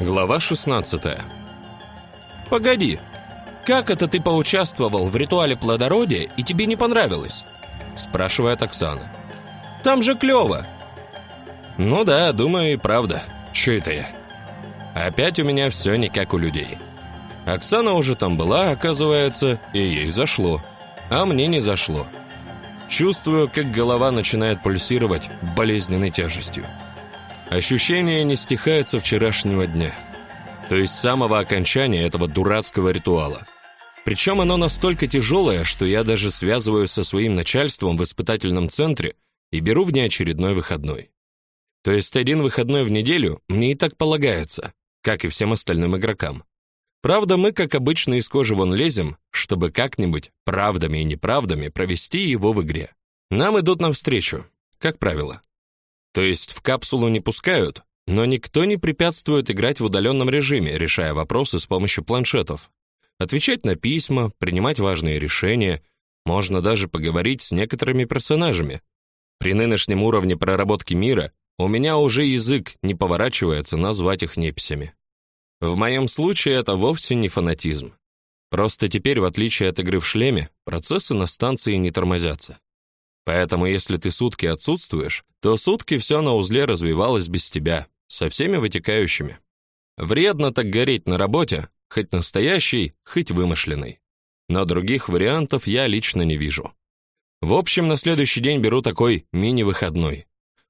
Глава 16. Погоди. Как это ты поучаствовал в ритуале плодородия и тебе не понравилось? спрашивает Оксана. Там же клёво. Ну да, думаю и правда. Что это я? Опять у меня все не как у людей. Оксана уже там была, оказывается, и ей зашло, а мне не зашло. Чувствую, как голова начинает пульсировать болезненной тяжестью. Ощущение не стихает со вчерашнего дня, то есть с самого окончания этого дурацкого ритуала. Причем оно настолько тяжелое, что я даже связываюсь со своим начальством в испытательном центре и беру внеочередной выходной. То есть один выходной в неделю мне и так полагается, как и всем остальным игрокам. Правда, мы, как обычно, из кожи вон лезем, чтобы как-нибудь правдами и неправдами провести его в игре. Нам идут навстречу, как правило. То есть в капсулу не пускают, но никто не препятствует играть в удаленном режиме, решая вопросы с помощью планшетов. Отвечать на письма, принимать важные решения, можно даже поговорить с некоторыми персонажами. При нынешнем уровне проработки мира у меня уже язык не поворачивается назвать их неписями. В моем случае это вовсе не фанатизм. Просто теперь, в отличие от игры в шлеме, процессы на станции не тормозятся. Поэтому если ты сутки отсутствуешь, то сутки все на узле развивалось без тебя, со всеми вытекающими. Вредно так гореть на работе, хоть настоящий, хоть вымышленный. Но других вариантов я лично не вижу. В общем, на следующий день беру такой мини-выходной.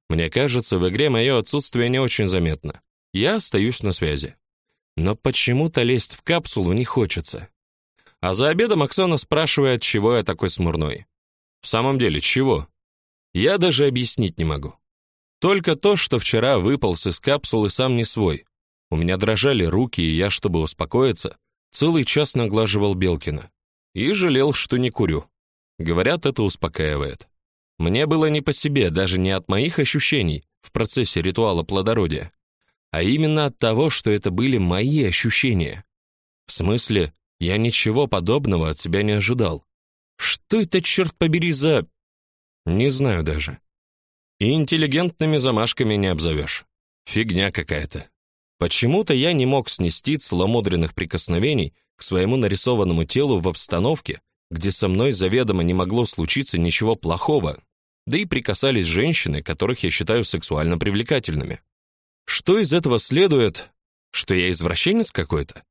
Мне кажется, в игре мое отсутствие не очень заметно. Я остаюсь на связи. Но почему-то лезть в капсулу не хочется. А за обедом Оксана спрашивает, чего я такой смурной. В самом деле, чего? Я даже объяснить не могу. Только то, что вчера выполз из капсулы сам не свой. У меня дрожали руки, и я, чтобы успокоиться, целый час наглаживал Белкина. И жалел, что не курю. Говорят, это успокаивает. Мне было не по себе, даже не от моих ощущений в процессе ритуала плодородия, а именно от того, что это были мои ощущения. В смысле, я ничего подобного от себя не ожидал. Что это, черт побери, за... Не знаю даже. И интеллигентными замашками не обзовешь. Фигня какая-то. Почему-то я не мог снести целомудренных прикосновений к своему нарисованному телу в обстановке, где со мной заведомо не могло случиться ничего плохого, да и прикасались женщины, которых я считаю сексуально привлекательными. Что из этого следует? Что я извращенец какой-то?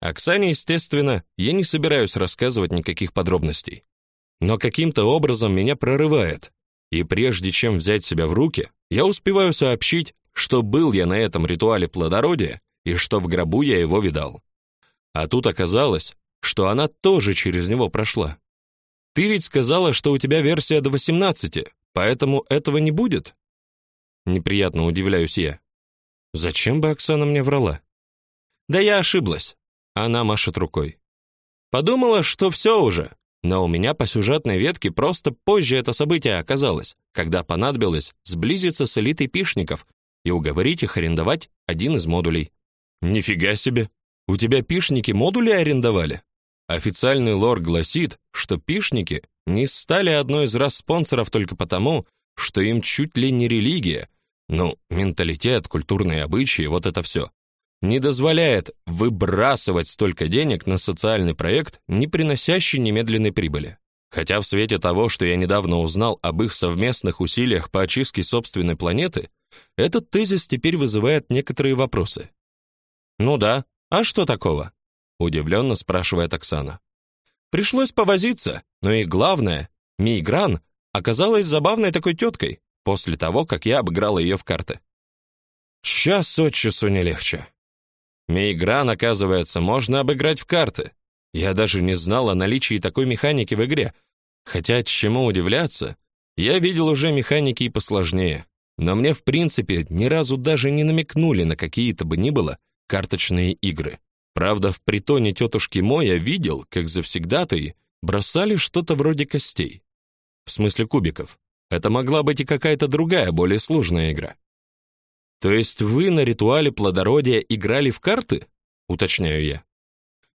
Оксане, естественно, я не собираюсь рассказывать никаких подробностей. Но каким-то образом меня прорывает. И прежде чем взять себя в руки, я успеваю сообщить, что был я на этом ритуале плодородия и что в гробу я его видал. А тут оказалось, что она тоже через него прошла. Ты ведь сказала, что у тебя версия до 18, поэтому этого не будет? Неприятно удивляюсь я. Зачем бы Оксана мне врала? Да я ошиблась. Она машет рукой. Подумала, что все уже, но у меня по сюжетной ветке просто позже это событие оказалось, когда понадобилось сблизиться с элитой пишников и уговорить их арендовать один из модулей. Нифига себе. У тебя пишники модули арендовали? Официальный лор гласит, что пишники не стали одной из раз спонсоров только потому, что им чуть ли не религия, ну, менталитет, культурные обычаи, вот это все не дозволяет выбрасывать столько денег на социальный проект, не приносящий немедленной прибыли. Хотя в свете того, что я недавно узнал об их совместных усилиях по очистке собственной планеты, этот тезис теперь вызывает некоторые вопросы. Ну да, а что такого? удивленно спрашивает Оксана. Пришлось повозиться, но и главное, Мигран оказалась забавной такой теткой после того, как я обыграл ее в карты. Час от часу не легче. Мейгран, оказывается, можно обыграть в карты. Я даже не знал о наличии такой механики в игре. Хотя, чему удивляться, я видел уже механики и посложнее. Но мне, в принципе, ни разу даже не намекнули на какие-то бы ни было карточные игры. Правда, в притоне тетушки Мо я видел, как завсегдатые бросали что-то вроде костей. В смысле кубиков. Это могла быть и какая-то другая, более сложная игра. То есть вы на ритуале плодородия играли в карты? уточняю я.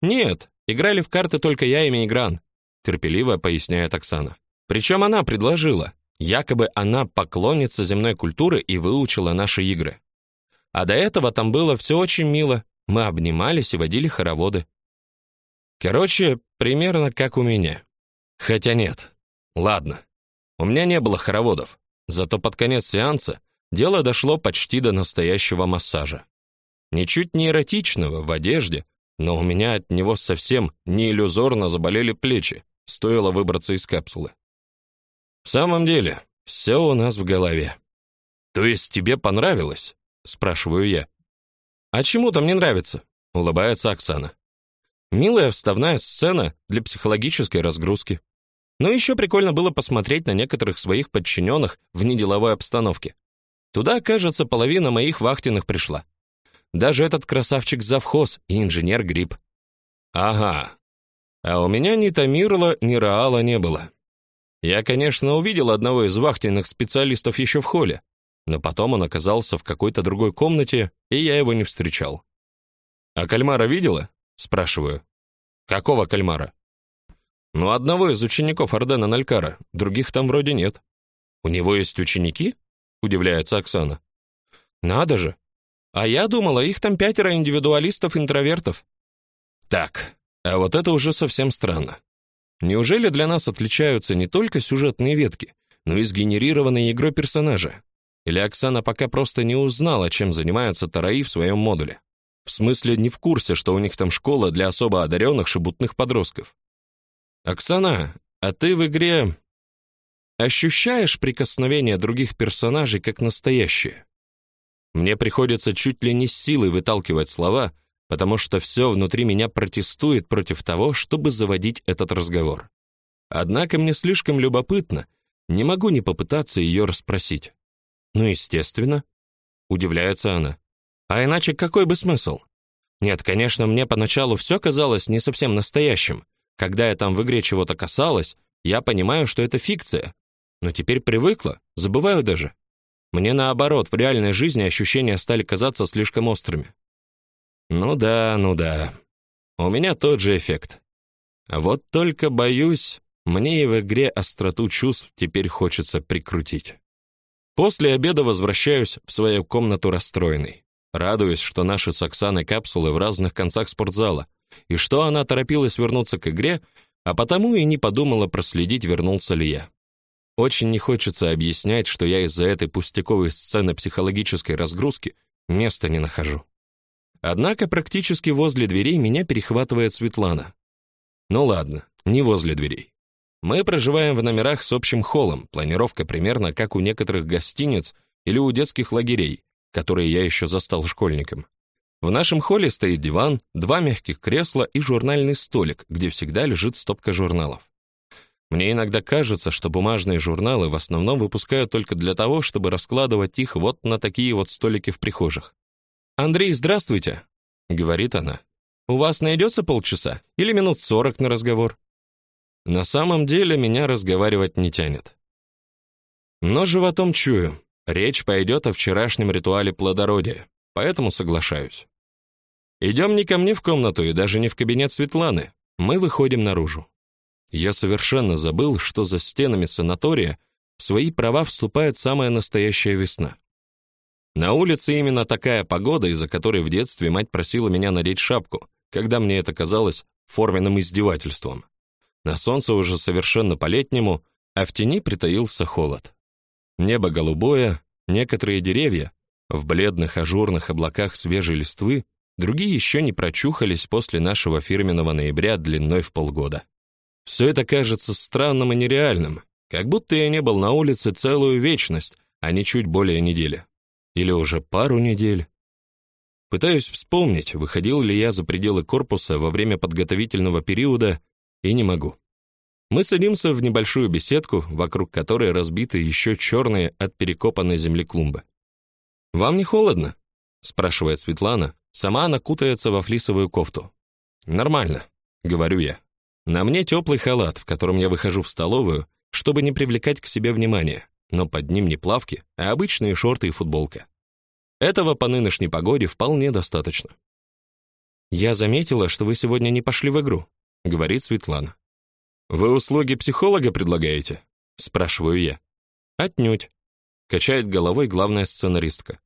Нет, играли в карты только я и Мейгран, терпеливо поясняет Оксана. Причем она предложила, якобы она поклонница земной культуры и выучила наши игры. А до этого там было все очень мило. Мы обнимались и водили хороводы. Короче, примерно как у меня. Хотя нет. Ладно. У меня не было хороводов. Зато под конец сеанса дело дошло почти до настоящего массажа. Ничуть не эротичного, в одежде, но у меня от него совсем не иллюзорно заболели плечи, стоило выбраться из капсулы. В самом деле, все у нас в голове. То есть тебе понравилось? спрашиваю я. А чему там не нравится? улыбается Оксана. Милая вставная сцена для психологической разгрузки. Но еще прикольно было посмотреть на некоторых своих подчиненных в неделовой обстановке. Туда, кажется, половина моих вахтенных пришла. Даже этот красавчик завхоз и инженер Гриб. Ага. А у меня ни Тамирла, ни Раала не было. Я, конечно, увидел одного из вахтенных специалистов еще в холле, но потом он оказался в какой-то другой комнате, и я его не встречал. А кальмара видела? спрашиваю. Какого кальмара? Ну, одного из учеников Ордена Налькара, других там вроде нет. У него есть ученики? Удивляется Оксана. Надо же. А я думала, их там пятеро индивидуалистов-интровертов. Так, а вот это уже совсем странно. Неужели для нас отличаются не только сюжетные ветки, но и сгенерированные игрой персонажа? Или Оксана пока просто не узнала, чем занимаются тараи в своем модуле? В смысле, не в курсе, что у них там школа для особо одаренных шебутных подростков. Оксана, а ты в игре ощущаешь прикосновение других персонажей как настоящее? Мне приходится чуть ли не с силой выталкивать слова, потому что все внутри меня протестует против того, чтобы заводить этот разговор. Однако мне слишком любопытно, не могу не попытаться ее расспросить. Ну, естественно, удивляется она. А иначе какой бы смысл? Нет, конечно, мне поначалу все казалось не совсем настоящим. Когда я там в игре чего-то касалась, я понимаю, что это фикция. Но теперь привыкла, забываю даже. Мне наоборот, в реальной жизни ощущения стали казаться слишком острыми. Ну да, ну да. У меня тот же эффект. Вот только боюсь, мне и в игре остроту чувств теперь хочется прикрутить. После обеда возвращаюсь в свою комнату расстроенный. Радуюсь, что наши с Оксаной капсулы в разных концах спортзала, и что она торопилась вернуться к игре, а потому и не подумала проследить, вернулся ли я. Очень не хочется объяснять, что я из-за этой пустяковой сцены психологической разгрузки места не нахожу. Однако практически возле дверей меня перехватывает Светлана. Ну ладно, не возле дверей. Мы проживаем в номерах с общим холлом, планировка примерно как у некоторых гостиниц или у детских лагерей, которые я еще застал школьником. В нашем холле стоит диван, два мягких кресла и журнальный столик, где всегда лежит стопка журналов. Мне иногда кажется, что бумажные журналы в основном выпускают только для того, чтобы раскладывать их вот на такие вот столики в прихожих. «Андрей, здравствуйте», — говорит она. «У вас найдется полчаса или минут сорок на разговор?» На самом деле меня разговаривать не тянет. Но животом чую, речь пойдет о вчерашнем ритуале плодородия, поэтому соглашаюсь. Идем не ко мне в комнату и даже не в кабинет Светланы. Мы выходим наружу. Я совершенно забыл, что за стенами санатория в свои права вступает самая настоящая весна. На улице именно такая погода, из-за которой в детстве мать просила меня надеть шапку, когда мне это казалось форменным издевательством. На солнце уже совершенно по-летнему, а в тени притаился холод. Небо голубое, некоторые деревья в бледных ажурных облаках свежей листвы, другие еще не прочухались после нашего фирменного ноября длиной в полгода. Все это кажется странным и нереальным, как будто я не был на улице целую вечность, а не чуть более недели. Или уже пару недель. Пытаюсь вспомнить, выходил ли я за пределы корпуса во время подготовительного периода, и не могу. Мы садимся в небольшую беседку, вокруг которой разбиты еще черные от перекопанной земли клумбы. «Вам не холодно?» — спрашивает Светлана. Сама она кутается во флисовую кофту. «Нормально», — говорю я. На мне теплый халат, в котором я выхожу в столовую, чтобы не привлекать к себе внимания но под ним не плавки, а обычные шорты и футболка. Этого по нынешней погоде вполне достаточно. Я заметила, что вы сегодня не пошли в игру, говорит Светлана. Вы услуги психолога предлагаете? спрашиваю я. Отнюдь, качает головой главная сценаристка.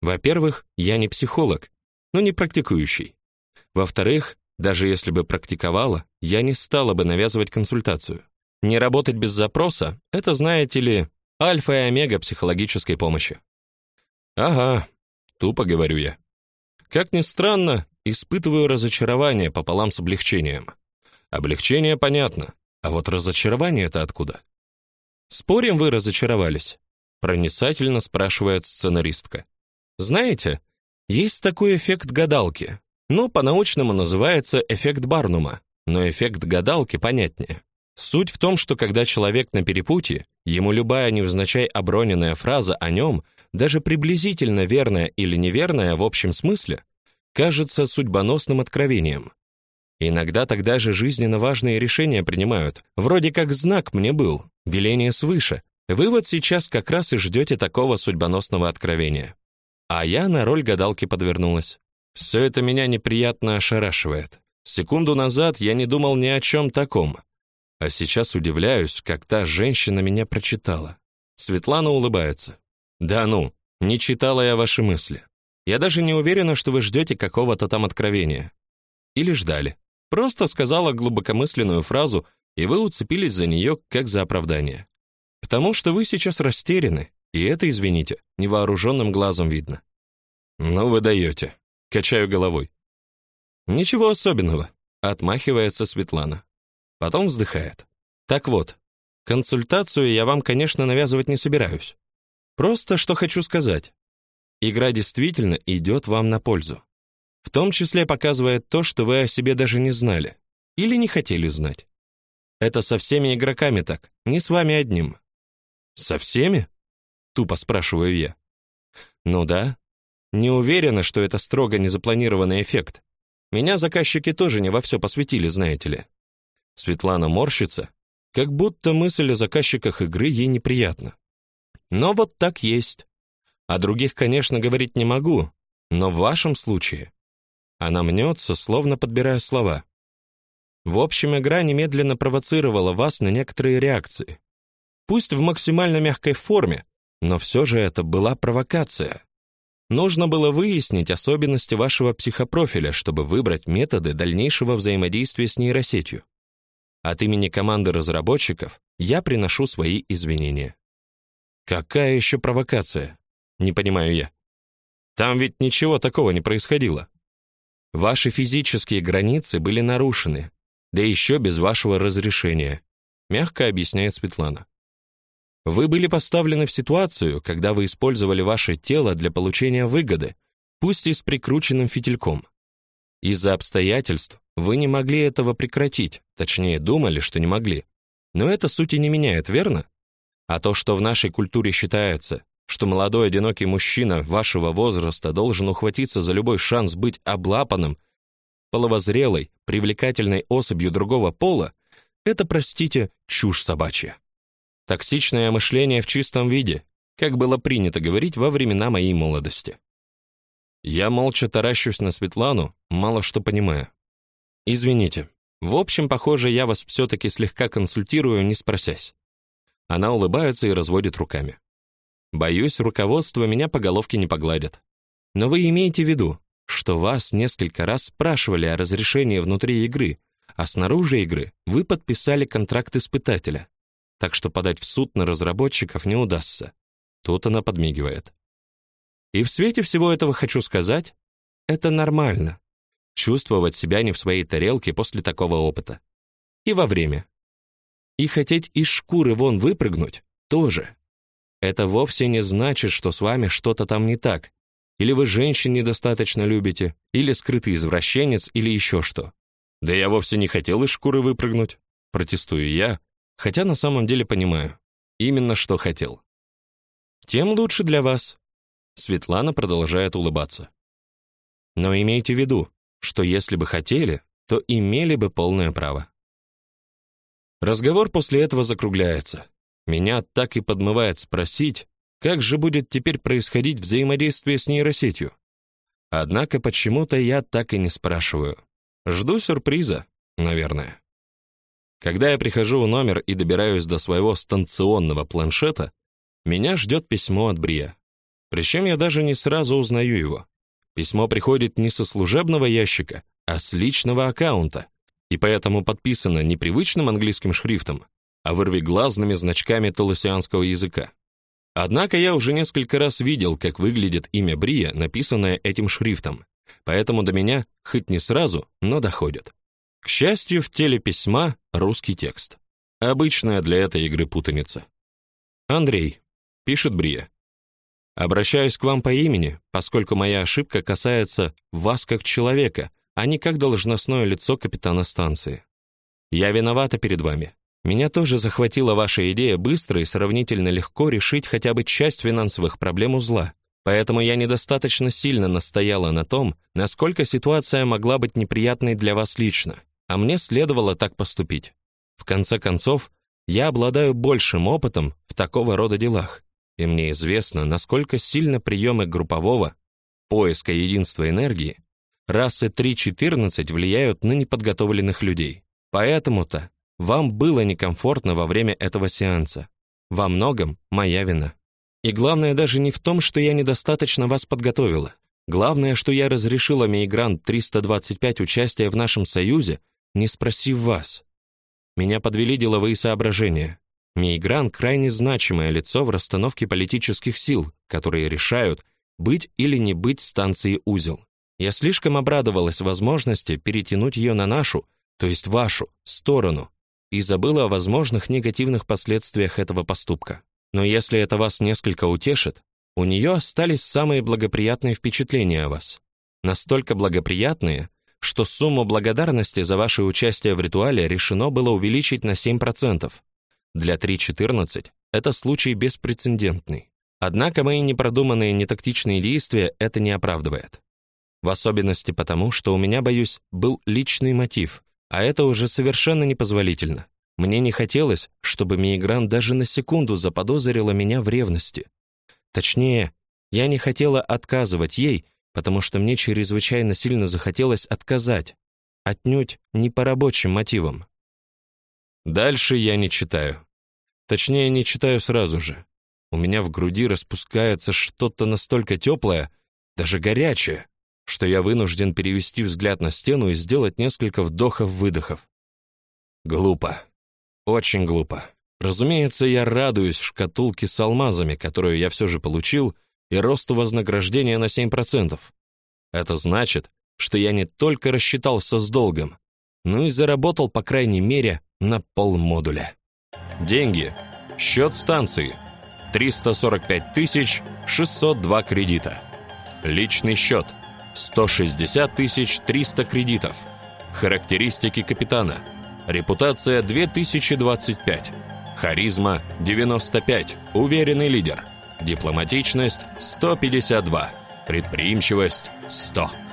Во-первых, я не психолог, но не практикующий. Во-вторых, даже если бы практиковала, я не стала бы навязывать консультацию. Не работать без запроса это, знаете ли, альфа и омега психологической помощи. Ага, тупо говорю я. Как ни странно, испытываю разочарование пополам с облегчением. Облегчение понятно, а вот разочарование это откуда? Спорим, вы разочаровались? проницательно спрашивает сценаристка. Знаете, есть такой эффект гадалки. Но по-научному называется эффект Барнума, но эффект гадалки понятнее. Суть в том, что когда человек на перепутье, ему любая невзначай оброненная фраза о нем, даже приблизительно верная или неверная в общем смысле, кажется судьбоносным откровением. Иногда тогда же жизненно важные решения принимают, вроде как знак мне был, веление свыше. Вы вот сейчас как раз и ждете такого судьбоносного откровения. А я на роль гадалки подвернулась. Все это меня неприятно ошарашивает. Секунду назад я не думал ни о чем таком. А сейчас удивляюсь, как та женщина меня прочитала. Светлана улыбается. Да ну, не читала я ваши мысли. Я даже не уверена, что вы ждете какого-то там откровения. Или ждали. Просто сказала глубокомысленную фразу, и вы уцепились за нее как за оправдание. Потому что вы сейчас растеряны, и это, извините, невооруженным глазом видно. Ну вы даете. Качаю головой. Ничего особенного, отмахивается Светлана. Потом вздыхает. Так вот, консультацию я вам, конечно, навязывать не собираюсь. Просто что хочу сказать. Игра действительно идет вам на пользу. В том числе показывает то, что вы о себе даже не знали или не хотели знать. Это со всеми игроками так, не с вами одним. Со всеми? Тупо спрашиваю я. Ну да. Не уверена, что это строго незапланированный эффект. Меня заказчики тоже не во все посвятили, знаете ли. Светлана морщится, как будто мысль о заказчиках игры ей неприятна. Но вот так есть. О других, конечно, говорить не могу, но в вашем случае она мнется, словно подбирая слова. В общем, игра немедленно провоцировала вас на некоторые реакции. Пусть в максимально мягкой форме, но все же это была провокация. Нужно было выяснить особенности вашего психопрофиля, чтобы выбрать методы дальнейшего взаимодействия с нейросетью. От имени команды разработчиков я приношу свои извинения. Какая еще провокация? Не понимаю я. Там ведь ничего такого не происходило. Ваши физические границы были нарушены, да еще без вашего разрешения, мягко объясняет Светлана. Вы были поставлены в ситуацию, когда вы использовали ваше тело для получения выгоды, пусть и с прикрученным фитильком. Из-за обстоятельств вы не могли этого прекратить, точнее, думали, что не могли. Но это сути не меняет, верно? А то, что в нашей культуре считается, что молодой одинокий мужчина вашего возраста должен ухватиться за любой шанс быть облапанным половозрелой, привлекательной особью другого пола, это, простите, чушь собачья. Токсичное мышление в чистом виде, как было принято говорить во времена моей молодости. Я молча таращусь на Светлану, мало что понимая. Извините. В общем, похоже, я вас все таки слегка консультирую, не спросясь. Она улыбается и разводит руками. Боюсь, руководство меня по головке не погладит. Но вы имеете в виду, что вас несколько раз спрашивали о разрешении внутри игры, а снаружи игры вы подписали контракт испытателя так что подать в суд на разработчиков не удастся. Тут она подмигивает. И в свете всего этого хочу сказать, это нормально чувствовать себя не в своей тарелке после такого опыта. И во время. И хотеть из шкуры вон выпрыгнуть тоже. Это вовсе не значит, что с вами что-то там не так, или вы женщин недостаточно любите, или скрытый извращенец, или еще что. Да я вовсе не хотел из шкуры выпрыгнуть, протестую я, Хотя на самом деле понимаю, именно что хотел. Тем лучше для вас. Светлана продолжает улыбаться. Но имейте в виду, что если бы хотели, то имели бы полное право. Разговор после этого закругляется. Меня так и подмывает спросить, как же будет теперь происходить взаимодействие с нейросетью. Однако почему-то я так и не спрашиваю. Жду сюрприза, наверное. Когда я прихожу в номер и добираюсь до своего станционного планшета, меня ждет письмо от Брия. Причем я даже не сразу узнаю его. Письмо приходит не со служебного ящика, а с личного аккаунта, и поэтому подписано не привычным английским шрифтом, а вырвиглазными значками толосианского языка. Однако я уже несколько раз видел, как выглядит имя Брия, написанное этим шрифтом, поэтому до меня, хоть не сразу, но доходит. К счастью, в теле письма русский текст. Обычная для этой игры путаница. Андрей, пишет Брия. Обращаюсь к вам по имени, поскольку моя ошибка касается вас как человека, а не как должностное лицо капитана станции. Я виновата перед вами. Меня тоже захватила ваша идея быстро и сравнительно легко решить хотя бы часть финансовых проблем узла. Поэтому я недостаточно сильно настояла на том, насколько ситуация могла быть неприятной для вас лично, а мне следовало так поступить. В конце концов, я обладаю большим опытом в такого рода делах, и мне известно, насколько сильно приемы группового поиска единства энергии расы 3.14 влияют на неподготовленных людей. Поэтому-то вам было некомфортно во время этого сеанса. Во многом моя вина. И главное даже не в том, что я недостаточно вас подготовила. Главное, что я разрешила Мейгрант 325 участия в нашем союзе, не спросив вас. Меня подвели деловые соображения. Мейгран крайне значимое лицо в расстановке политических сил, которые решают, быть или не быть станцией узел. Я слишком обрадовалась возможности перетянуть ее на нашу, то есть вашу, сторону, и забыла о возможных негативных последствиях этого поступка. Но если это вас несколько утешит, у нее остались самые благоприятные впечатления о вас. Настолько благоприятные, что сумму благодарности за ваше участие в ритуале решено было увеличить на 7%. Для 3.14 это случай беспрецедентный. Однако мои непродуманные нетактичные действия это не оправдывает. В особенности потому, что у меня, боюсь, был личный мотив, а это уже совершенно непозволительно. Мне не хотелось, чтобы Мейгран даже на секунду заподозрила меня в ревности. Точнее, я не хотела отказывать ей, потому что мне чрезвычайно сильно захотелось отказать, отнюдь не по рабочим мотивам. Дальше я не читаю. Точнее, не читаю сразу же. У меня в груди распускается что-то настолько теплое, даже горячее, что я вынужден перевести взгляд на стену и сделать несколько вдохов-выдохов. Глупо. Очень глупо. Разумеется, я радуюсь шкатулке с алмазами, которую я все же получил, и росту вознаграждения на 7%. Это значит, что я не только рассчитался с долгом, но и заработал, по крайней мере, на полмодуля. Деньги. Счет станции. 345 602 кредита. Личный счет. 160 300 кредитов. Характеристики капитана. Репутация 2025. Харизма 95. Уверенный лидер. Дипломатичность 152. Предприимчивость 100.